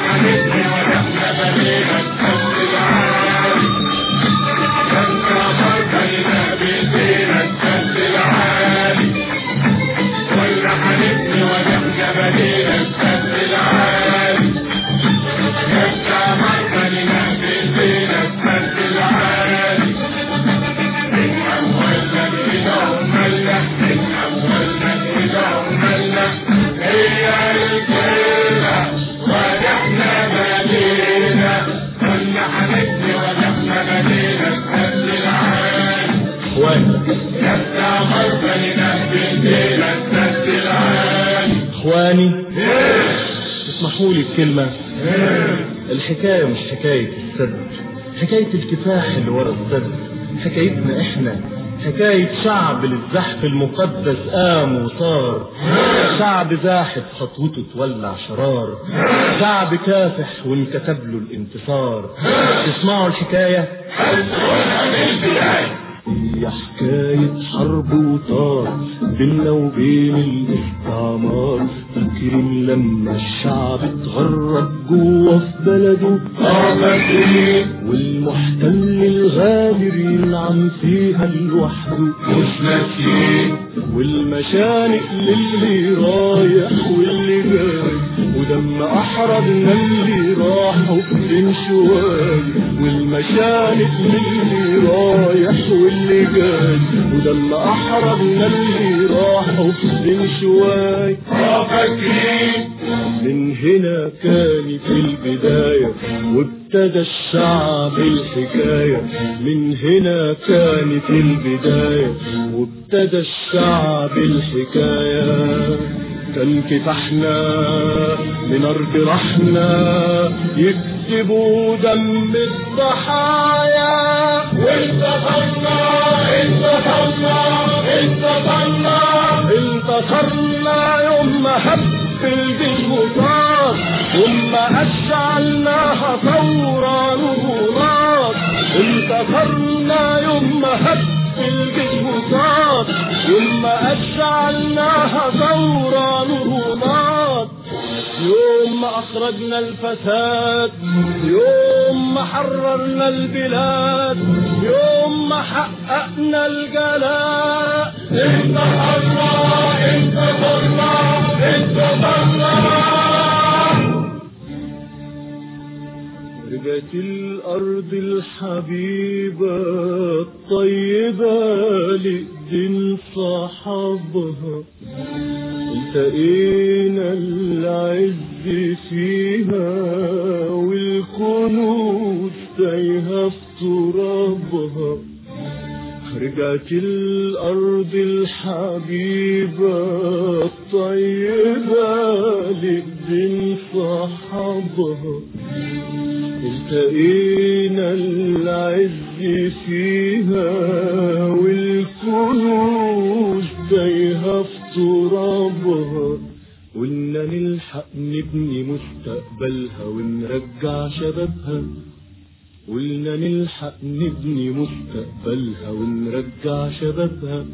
Christmas. لي بكلمة الحكاية مش حكاية السد حكاية الكفاح اللي ورا السد حكايتنا إحنا. حكاية شعب للزحف المقدس قام وصار. شعب زاحف خطوته تولع شرار. شعب كافح وانكتب له الانتصار. تسمعوا الحكاية؟ هي حكاية حرب وطار بينا وبين الاستعمار فاكرين لما الشعب اتغرب جوه في بلده؟ والمحتل الغادر ينعم فيها لوحده. مش ناسيين والمشانق للي رايح واللي جاي. ودم أحرجنا اللي في شوال والمشانق للي رايح واللي جاي ودم احرجنا اللي راحوا في شوال. فاكرين من هنا كان في البداية وابتدى الشعب الحكاية. من هنا كانت البداية وابتدى الشعب الحكاية. كان كفاحنا من أرض رحنا. يكسبوا دم الضحايا. وانتصرنا انتصرنا انتصرنا انتصرنا يوم ما هب الجيش وطار ثم أشعلناها ثورة نهضات انتصرنا يوم هب الجيش وطار ثم أشعلناها ثورة نهضات يوم ما أخرجنا الفساد يوم ما حررنا البلاد يوم ما حققنا الجلاء. انتصرنا انتصرنا انتصرنا رجعت الأرض الحبيبة الطيبة لإيدين صحابها التقينا العز فيها والكنوز تايهة في ترابها رجعت الأرض الحبيبة الطيبة لإيدين صحابها التقينا العز فيها والكنوز تايهة في ترابها قلنا نلحق نبني مستقبلها ونرجع شبابها. قلنا نلحق نبني مستقبلها ونرجع شبابها.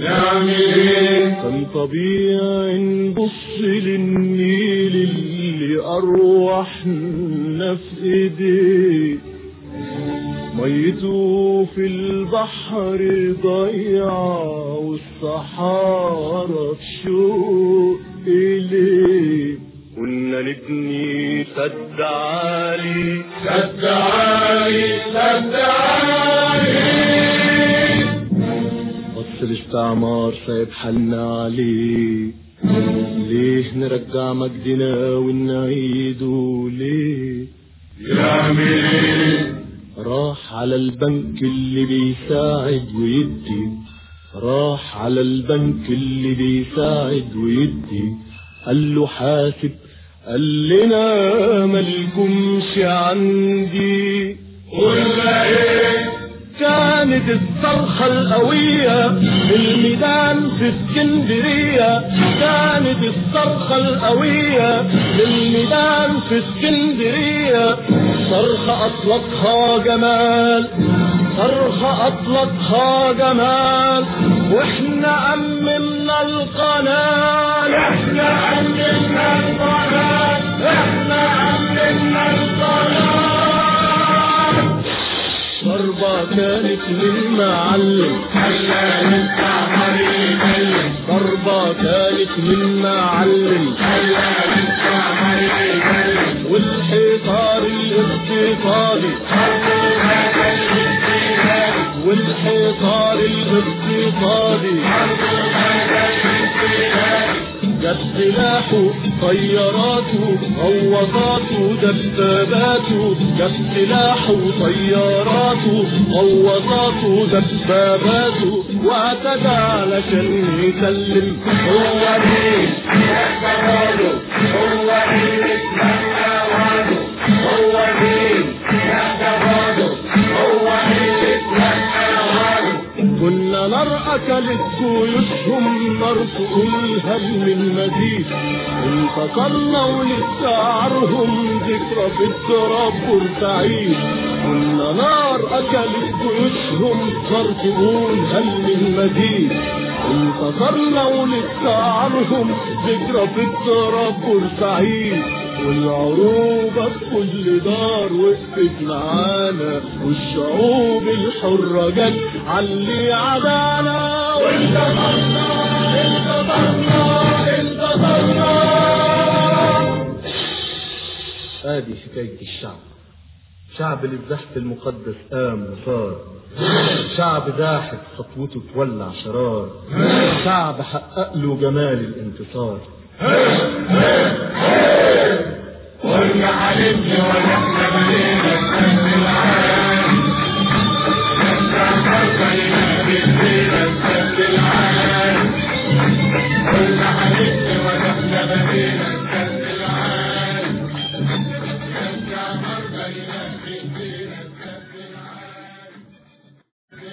نعمل إيه؟ كان طبيعي نبص للنيل اللي أرواحنا في ايديه ميته في البحر ضيعة والصحارى تشوق إليه. كنا نبني سد عالي. سد الاستعمار سايب حالنا عليه ليه نرجع مجدنا ونعيده ليه عاملين راح على البنك اللي بيساعد ويدي. راح على البنك اللي بيساعد ويدي. قال له حاسب قال لنا مالكمش عندي. قلنا إيه؟ كانت الصرخة القوية الميدان في اسكندرية. كانت الصرخة القوية الميدان في اسكندرية. صرخة أطلقها جمال صرخة أطلقها جمال. وإحنا أممنا كانت للمعلم. خلى للسحر يكلم ضربة كانت من معلم خلى جاب سلاحه طياراته غواصاته دباباته جاب سلاحه طياراته غواصاته دباباته واعتدى علشان يسلم هو مين جيوشهم نار تقولها من مزيد انتصرنا ولسعرهم ذكرى في التراب بورسعيد كنا نار أكلت جيوشهم تقولها من مزيد انتصرنا ولسعرهم ذكرى في التراب بورسعيد والعروبة في كل دار وقفت معانا والشعوب الحرة جت علي عدانا ادي حكاية الشعب. شعب للزحف المقدس قام وصار. شعب زاحف خطوته تولع شرار. شعب حقق له جمال الانتصار. قلنا حبيبي ولا إحنا